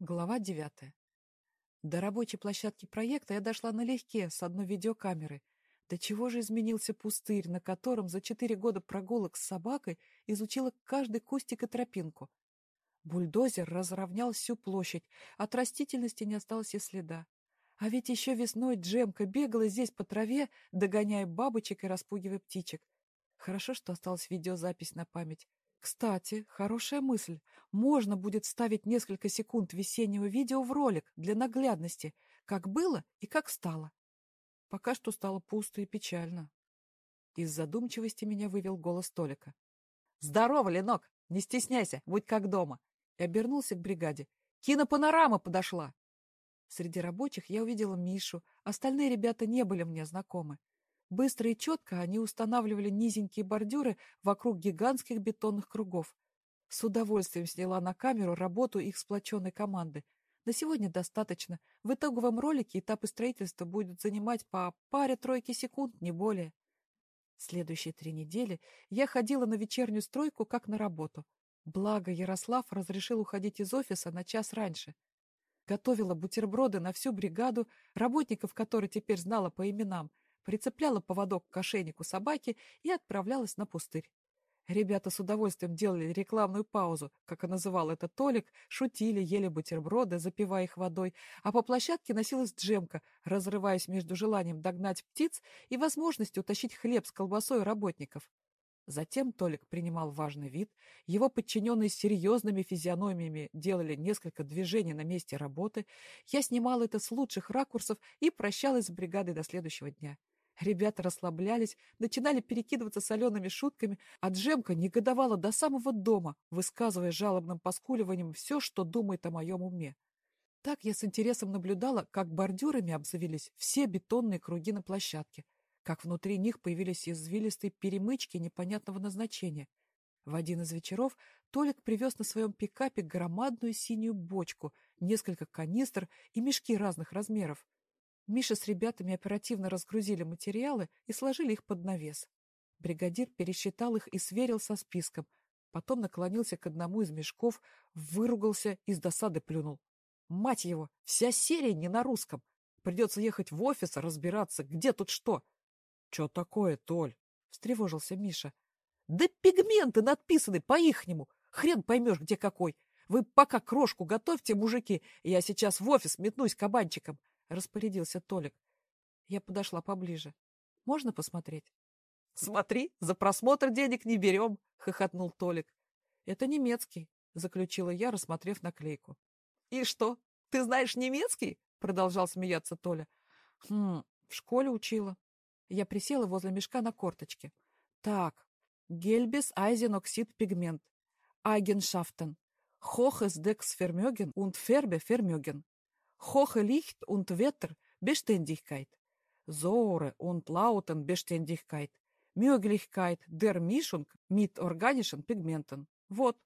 Глава девятая. До рабочей площадки проекта я дошла налегке с одной видеокамеры. До чего же изменился пустырь, на котором за четыре года прогулок с собакой изучила каждый кустик и тропинку. Бульдозер разровнял всю площадь, от растительности не осталось и следа. А ведь еще весной Джемка бегала здесь по траве, догоняя бабочек и распугивая птичек. Хорошо, что осталась видеозапись на память. Кстати, хорошая мысль. Можно будет вставить несколько секунд весеннего видео в ролик для наглядности, как было и как стало. Пока что стало пусто и печально. Из задумчивости меня вывел голос Толика. — Здорово, Ленок! Не стесняйся, будь как дома! И обернулся к бригаде. Кинопанорама подошла! Среди рабочих я увидела Мишу, остальные ребята не были мне знакомы. Быстро и четко они устанавливали низенькие бордюры вокруг гигантских бетонных кругов. С удовольствием сняла на камеру работу их сплоченной команды. На сегодня достаточно. В итоговом ролике этапы строительства будут занимать по паре-тройке секунд, не более. Следующие три недели я ходила на вечернюю стройку как на работу. Благо Ярослав разрешил уходить из офиса на час раньше. Готовила бутерброды на всю бригаду, работников которой теперь знала по именам, прицепляла поводок к ошейнику собаки и отправлялась на пустырь. Ребята с удовольствием делали рекламную паузу, как и называл это Толик, шутили, ели бутерброды, запивая их водой, а по площадке носилась джемка, разрываясь между желанием догнать птиц и возможностью утащить хлеб с колбасой работников. Затем Толик принимал важный вид, его подчиненные серьезными физиономиями делали несколько движений на месте работы, я снимала это с лучших ракурсов и прощалась с бригадой до следующего дня. Ребята расслаблялись, начинали перекидываться солеными шутками, а Джемка негодовала до самого дома, высказывая жалобным поскуливанием все, что думает о моем уме. Так я с интересом наблюдала, как бордюрами обзавелись все бетонные круги на площадке, как внутри них появились извилистые перемычки непонятного назначения. В один из вечеров Толик привез на своем пикапе громадную синюю бочку, несколько канистр и мешки разных размеров. Миша с ребятами оперативно разгрузили материалы и сложили их под навес. Бригадир пересчитал их и сверил со списком. Потом наклонился к одному из мешков, выругался и с досады плюнул. Мать его, вся серия не на русском. Придется ехать в офис, разбираться, где тут что. — Че такое, Толь? — встревожился Миша. — Да пигменты надписаны по-ихнему. Хрен поймешь, где какой. Вы пока крошку готовьте, мужики, я сейчас в офис метнусь кабанчиком. — распорядился Толик. Я подошла поближе. «Можно посмотреть?» «Смотри, за просмотр денег не берем!» — хохотнул Толик. «Это немецкий», — заключила я, рассмотрев наклейку. «И что, ты знаешь немецкий?» — продолжал смеяться Толя. «Хм, в школе учила». Я присела возле мешка на корточке. «Так, Гельбис Айзеноксид пигмент. Eigenschaften. Hohes Dexvermögen und Färbevermögen. Hohe Licht und Wetterbeständigkeit, Säure und Lautenbeständigkeit, Möglichkeit der Mischung mit органischen Pigmenten. Вот.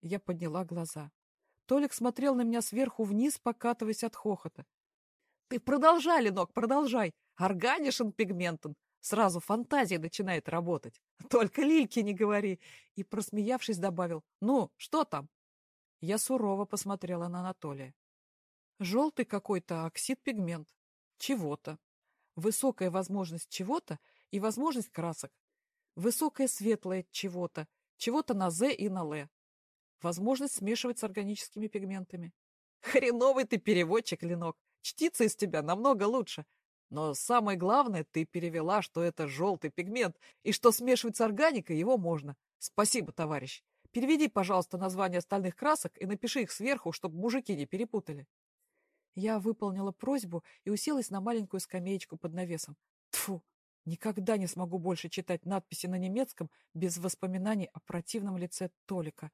Я подняла глаза. Толик смотрел на меня сверху вниз, покатываясь от хохота. Ты продолжай, Ленок, продолжай. Органишен пигментен. Сразу фантазия начинает работать. Только Лильке не говори. И, просмеявшись, добавил. Ну, что там? Я сурово посмотрела на Анатолия. Желтый какой-то оксид-пигмент. Чего-то. Высокая возможность чего-то и возможность красок. Высокое светлое чего-то. Чего-то на З и на Л. Возможность смешивать с органическими пигментами. Хреновый ты переводчик, Ленок. Чтица из тебя намного лучше. Но самое главное, ты перевела, что это желтый пигмент, и что смешивать с органикой его можно. Спасибо, товарищ. Переведи, пожалуйста, названия остальных красок и напиши их сверху, чтобы мужики не перепутали. Я выполнила просьбу и уселась на маленькую скамеечку под навесом. Тфу, никогда не смогу больше читать надписи на немецком без воспоминаний о противном лице Толика.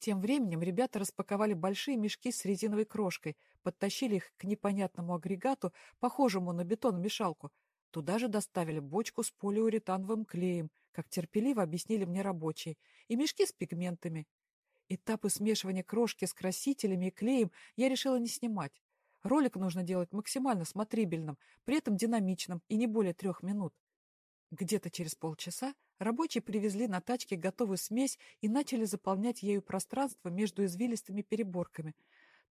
Тем временем ребята распаковали большие мешки с резиновой крошкой, подтащили их к непонятному агрегату, похожему на бетономешалку. Туда же доставили бочку с полиуретановым клеем, как терпеливо объяснили мне рабочие, и мешки с пигментами. Этапы смешивания крошки с красителями и клеем я решила не снимать. Ролик нужно делать максимально смотрибельным, при этом динамичным и не более трех минут. Где-то через полчаса рабочие привезли на тачке готовую смесь и начали заполнять ею пространство между извилистыми переборками.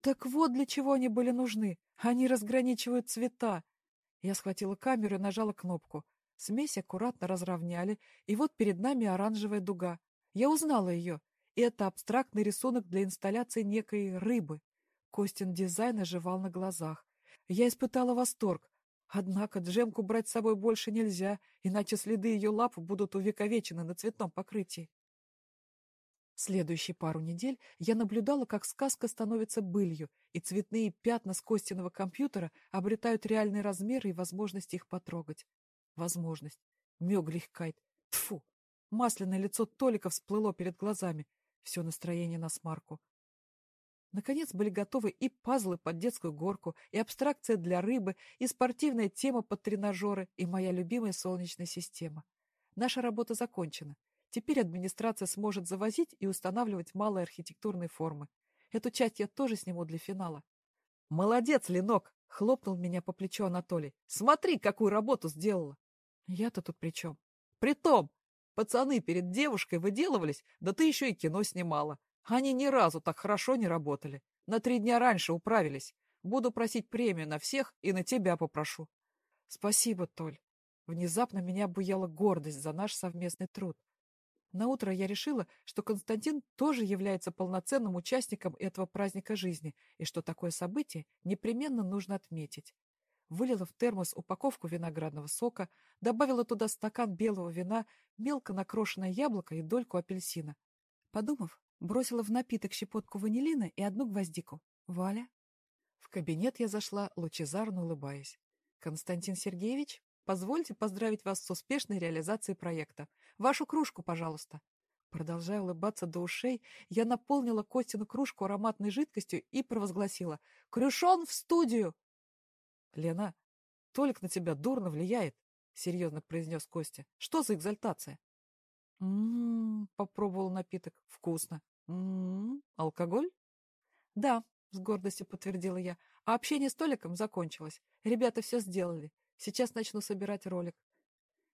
Так вот для чего они были нужны. Они разграничивают цвета. Я схватила камеру и нажала кнопку. Смесь аккуратно разровняли, и вот перед нами оранжевая дуга. Я узнала ее. Это абстрактный рисунок для инсталляции некой рыбы. Костин дизайн оживал на глазах. Я испытала восторг. Однако джемку брать с собой больше нельзя, иначе следы ее лап будут увековечены на цветном покрытии. Следующие пару недель я наблюдала, как сказка становится былью, и цветные пятна с Костиного компьютера обретают реальные размеры и возможность их потрогать. Возможность. Мёглихкайт. Тфу! Масляное лицо Толика всплыло перед глазами. Все настроение на смарку. Наконец были готовы и пазлы под детскую горку, и абстракция для рыбы, и спортивная тема под тренажеры, и моя любимая солнечная система. Наша работа закончена. Теперь администрация сможет завозить и устанавливать малые архитектурные формы. Эту часть я тоже сниму для финала. «Молодец, Ленок!» — хлопнул меня по плечу Анатолий. «Смотри, какую работу сделала!» «Я-то тут при чем?» «Притом, пацаны перед девушкой выделывались, да ты еще и кино снимала. Они ни разу так хорошо не работали. На три дня раньше управились. Буду просить премию на всех и на тебя попрошу. Спасибо, Толь. Внезапно меня обуяла гордость за наш совместный труд. На утро я решила, что Константин тоже является полноценным участником этого праздника жизни и что такое событие непременно нужно отметить. Вылила в термос упаковку виноградного сока, добавила туда стакан белого вина, мелко накрошенное яблоко и дольку апельсина. Подумав, Бросила в напиток щепотку ванилина и одну гвоздику. «Валя?» В кабинет я зашла, лучезарно улыбаясь. «Константин Сергеевич, позвольте поздравить вас с успешной реализацией проекта. Вашу кружку, пожалуйста». Продолжая улыбаться до ушей, я наполнила Костину кружку ароматной жидкостью и провозгласила «Крюшон в студию!» «Лена, Толик на тебя дурно влияет», — серьезно произнес Костя. «Что за экзальтация?» «М-м-м», попробовал напиток. «Вкусно». «М-м, алкоголь?» «Да», — с гордостью подтвердила я. «А общение с Толиком закончилось. Ребята все сделали. Сейчас начну собирать ролик».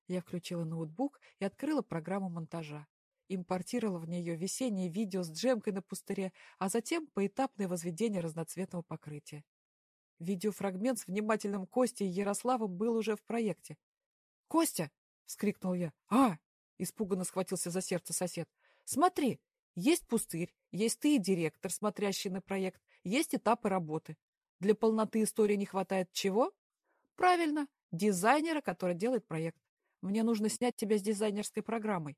Я включила ноутбук и открыла программу монтажа. Импортировала в нее весеннее видео с джемкой на пустыре, а затем поэтапное возведение разноцветного покрытия. Видеофрагмент с внимательным Костей и Ярославом был уже в проекте. «Костя!» — вскрикнул я. «А!» — испуганно схватился за сердце сосед. «Смотри, есть пустырь, есть ты и директор, смотрящий на проект, есть этапы работы. Для полноты истории не хватает чего? Правильно, дизайнера, который делает проект. Мне нужно снять тебя с дизайнерской программой.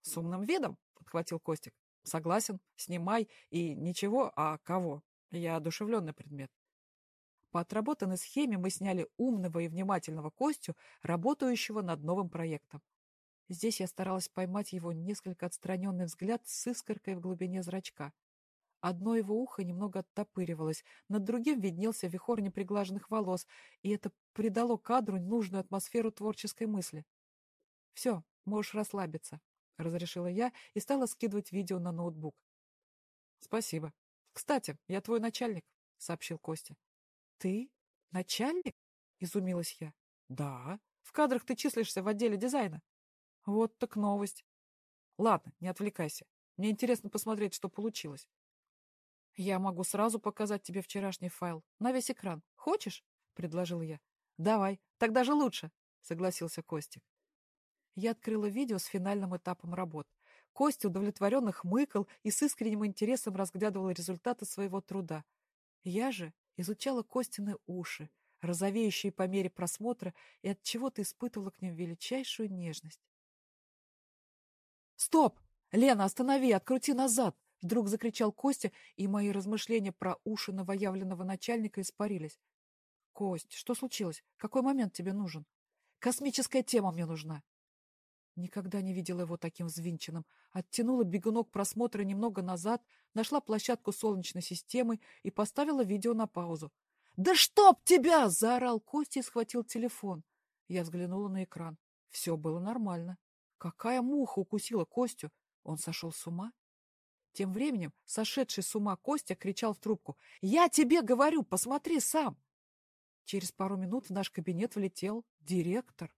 С умным видом, подхватил Костик. Согласен, снимай, и ничего, а кого? Я одушевленный предмет. По отработанной схеме мы сняли умного и внимательного Костю, работающего над новым проектом. Здесь я старалась поймать его несколько отстраненный взгляд с искоркой в глубине зрачка. Одно его ухо немного оттопыривалось, над другим виднелся вихор неприглаженных волос, и это придало кадру нужную атмосферу творческой мысли. — Все, можешь расслабиться, — разрешила я и стала скидывать видео на ноутбук. — Спасибо. Кстати, я твой начальник, — сообщил Костя. — Ты? Начальник? — изумилась я. — Да. В кадрах ты числишься в отделе дизайна. Вот так новость. Ладно, не отвлекайся. Мне интересно посмотреть, что получилось. Я могу сразу показать тебе вчерашний файл. На весь экран. Хочешь? Предложил я. Давай, тогда же лучше, согласился Костик. Я открыла видео с финальным этапом работ. Костя удовлетворенно хмыкал и с искренним интересом разглядывал результаты своего труда. Я же изучала Костины уши, розовеющие по мере просмотра, и от чего то испытывала к ним величайшую нежность. «Стоп! Лена, останови! Открути назад!» Вдруг закричал Костя, и мои размышления про уши новоявленного начальника испарились. «Кость, что случилось? Какой момент тебе нужен?» «Космическая тема мне нужна!» Никогда не видела его таким взвинченным. Оттянула бегунок просмотра немного назад, нашла площадку Солнечной системы и поставила видео на паузу. «Да чтоб тебя!» — заорал Костя и схватил телефон. Я взглянула на экран. Все было нормально. Какая муха укусила Костю? Он сошел с ума? Тем временем сошедший с ума Костя кричал в трубку. «Я тебе говорю, посмотри сам!» Через пару минут в наш кабинет влетел директор.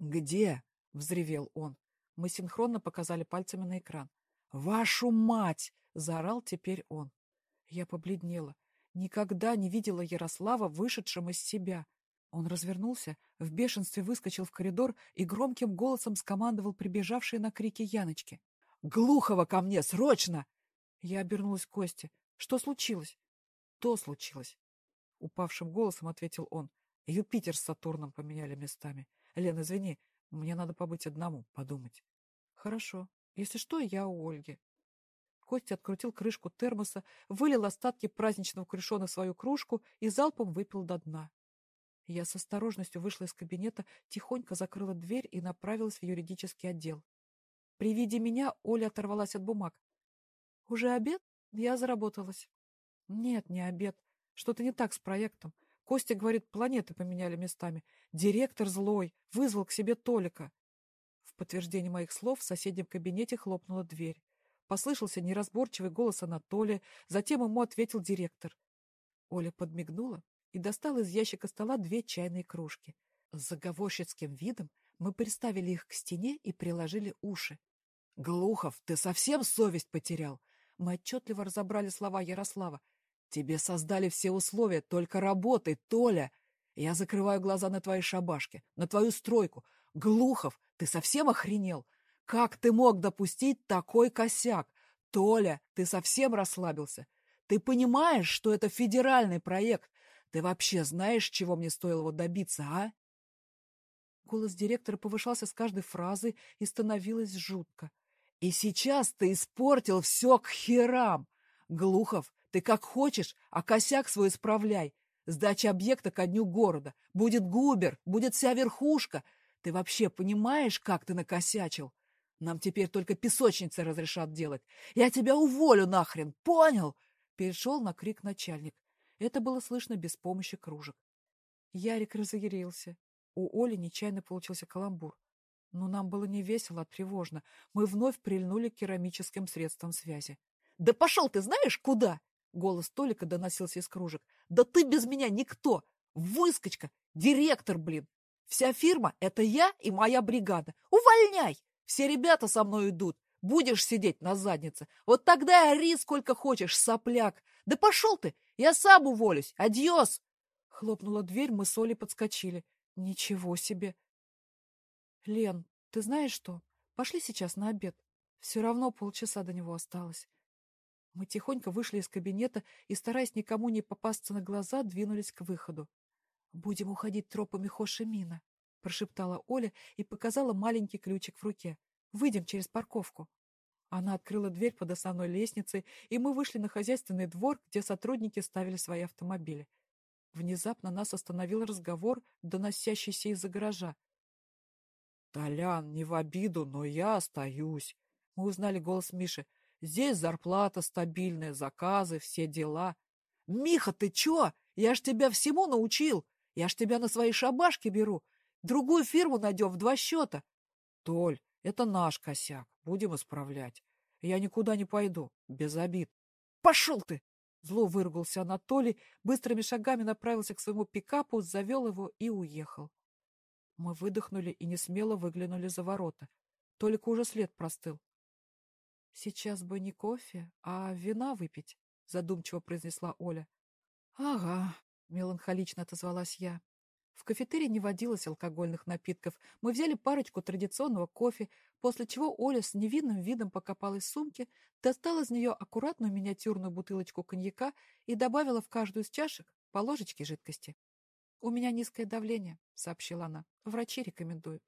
«Где?» — взревел он. Мы синхронно показали пальцами на экран. «Вашу мать!» — заорал теперь он. Я побледнела. Никогда не видела Ярослава вышедшим из себя. Он развернулся, в бешенстве выскочил в коридор и громким голосом скомандовал прибежавшей на крики Яночки. «Глухого ко мне, срочно!» Я обернулась к Косте. «Что случилось?» «То случилось!» Упавшим голосом ответил он. «Юпитер с Сатурном поменяли местами. Лен, извини, мне надо побыть одному, подумать». «Хорошо. Если что, я у Ольги». Костя открутил крышку термоса, вылил остатки праздничного крышона в свою кружку и залпом выпил до дна. Я с осторожностью вышла из кабинета, тихонько закрыла дверь и направилась в юридический отдел. При виде меня Оля оторвалась от бумаг. «Уже обед?» Я заработалась. «Нет, не обед. Что-то не так с проектом. Костя говорит, планеты поменяли местами. Директор злой, вызвал к себе Толика». В подтверждение моих слов в соседнем кабинете хлопнула дверь. Послышался неразборчивый голос Анатолия, затем ему ответил директор. Оля подмигнула и достала из ящика стола две чайные кружки. С заговорщицким видом мы приставили их к стене и приложили уши. — Глухов, ты совсем совесть потерял? Мы отчетливо разобрали слова Ярослава. — Тебе создали все условия, только работай, Толя! Я закрываю глаза на твои шабашки, на твою стройку. Глухов, ты совсем охренел? Как ты мог допустить такой косяк? Толя, ты совсем расслабился? Ты понимаешь, что это федеральный проект? Ты вообще знаешь, чего мне стоило его добиться, а? Голос директора повышался с каждой фразы и становилось жутко. И сейчас ты испортил все к херам. Глухов, ты как хочешь, а косяк свой исправляй. Сдача объекта ко дню города. Будет губер, будет вся верхушка. Ты вообще понимаешь, как ты накосячил? Нам теперь только песочницы разрешат делать. Я тебя уволю нахрен, понял? Перешел на крик начальник. Это было слышно без помощи кружек. Ярик разъярился. У Оли нечаянно получился каламбур. Но нам было не весело, а тревожно. Мы вновь прильнули к керамическим средствам связи. — Да пошел ты знаешь куда? — голос Толика доносился из кружек. — Да ты без меня никто! Выскочка! Директор, блин! Вся фирма — это я и моя бригада. Увольняй! Все ребята со мной идут. Будешь сидеть на заднице. Вот тогда ори сколько хочешь, сопляк. Да пошел ты! Я сам уволюсь! Адьос!» Хлопнула дверь, мы с Олей подскочили. «Ничего себе!» «Лен, ты знаешь что? Пошли сейчас на обед. Все равно полчаса до него осталось». Мы тихонько вышли из кабинета и, стараясь никому не попасться на глаза, двинулись к выходу. «Будем уходить тропами Хоши-Мина», — прошептала Оля и показала маленький ключик в руке. «Выйдем через парковку». Она открыла дверь под основной лестницей, и мы вышли на хозяйственный двор, где сотрудники ставили свои автомобили. Внезапно нас остановил разговор, доносящийся из-за гаража. «Толян, не в обиду, но я остаюсь». Мы узнали голос Миши. «Здесь зарплата стабильная, заказы, все дела». «Миха, ты чё? Я ж тебя всему научил. Я ж тебя на свои шабашки беру. Другую фирму найдем в два счета». «Толь, это наш косяк. Будем исправлять. Я никуда не пойду. Без обид. Пошел ты! Зло выругался Анатолий, быстрыми шагами направился к своему пикапу, завел его и уехал. Мы выдохнули и не смело выглянули за ворота. Только уже след простыл. — Сейчас бы не кофе, а вина выпить, — задумчиво произнесла Оля. — Ага, — меланхолично отозвалась я. В кафетерии не водилось алкогольных напитков. Мы взяли парочку традиционного кофе, после чего Оля с невинным видом покопалась в сумке, достала из нее аккуратную миниатюрную бутылочку коньяка и добавила в каждую из чашек по ложечке жидкости. «У меня низкое давление», — сообщила она. «Врачи рекомендуют».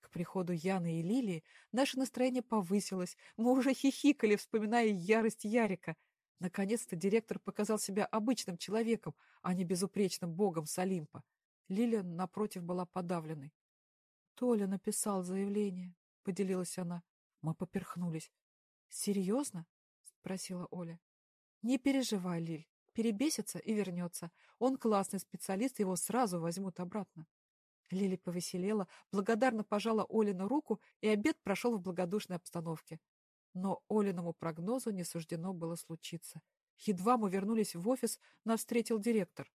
К приходу Яны и Лилии наше настроение повысилось. Мы уже хихикали, вспоминая ярость Ярика. Наконец-то директор показал себя обычным человеком, а не безупречным богом с Олимпа. Лиля, напротив, была подавленной. — Толя написал заявление, — поделилась она. Мы поперхнулись. — Серьезно? — спросила Оля. — Не переживай, Лиль. Перебесится и вернется. Он классный специалист, его сразу возьмут обратно. Лили повеселела, благодарно пожала Олину руку, и обед прошел в благодушной обстановке. Но Олиному прогнозу не суждено было случиться. Едва мы вернулись в офис, нас встретил директор.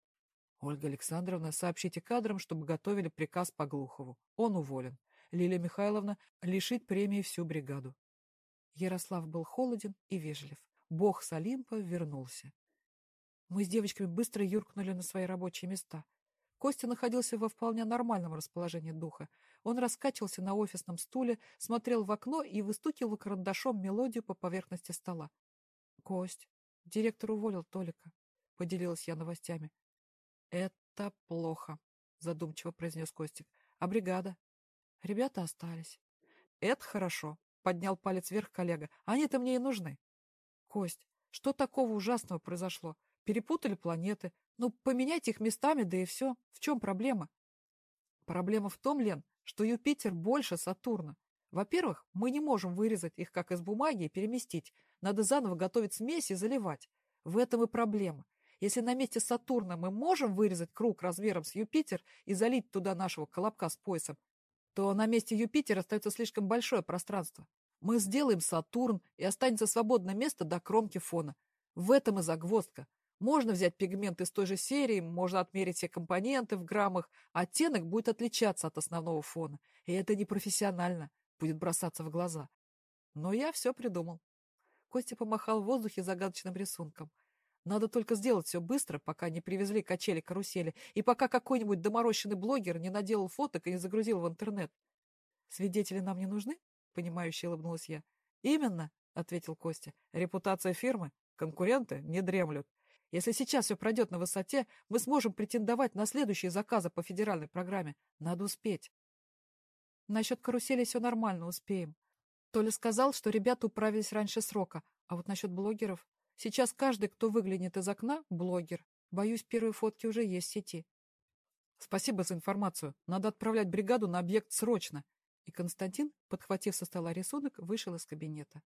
Ольга Александровна, сообщите кадрам, чтобы готовили приказ по Глухову. Он уволен. Лилия Михайловна лишит премии всю бригаду. Ярослав был холоден и вежлив. Бог с Олимпа вернулся. Мы с девочками быстро юркнули на свои рабочие места. Костя находился во вполне нормальном расположении духа. Он раскачивался на офисном стуле, смотрел в окно и выстукивал карандашом мелодию по поверхности стола. — Кость, директор уволил Толика, — поделилась я новостями. — Это плохо, — задумчиво произнес Костик. — А бригада? Ребята остались. — Это хорошо, — поднял палец вверх коллега. — Они-то мне и нужны. — Кость, что такого ужасного произошло? Перепутали планеты. Ну, поменять их местами, да и все. В чем проблема? Проблема в том, Лен, что Юпитер больше Сатурна. Во-первых, мы не можем вырезать их как из бумаги и переместить. Надо заново готовить смесь и заливать. В этом и проблема. Если на месте Сатурна мы можем вырезать круг размером с Юпитер и залить туда нашего колобка с поясом, то на месте Юпитера остается слишком большое пространство. Мы сделаем Сатурн, и останется свободное место до кромки фона. В этом и загвоздка. Можно взять пигмент из той же серии, можно отмерить все компоненты в граммах, оттенок будет отличаться от основного фона. И это непрофессионально, будет бросаться в глаза. Но я все придумал. Костя помахал в воздухе загадочным рисунком. Надо только сделать все быстро, пока не привезли качели-карусели, и пока какой-нибудь доморощенный блогер не наделал фоток и не загрузил в интернет. «Свидетели нам не нужны?» — понимающе улыбнулась я. «Именно», — ответил Костя. «Репутация фирмы? Конкуренты не дремлют. Если сейчас все пройдет на высоте, мы сможем претендовать на следующие заказы по федеральной программе. Надо успеть. Насчет карусели все нормально, успеем. Толя сказал, что ребята управились раньше срока, а вот насчет блогеров... Сейчас каждый, кто выглянет из окна, блогер. Боюсь, первые фотки уже есть в сети. Спасибо за информацию. Надо отправлять бригаду на объект срочно. И Константин, подхватив со стола рисунок, вышел из кабинета.